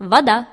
вода.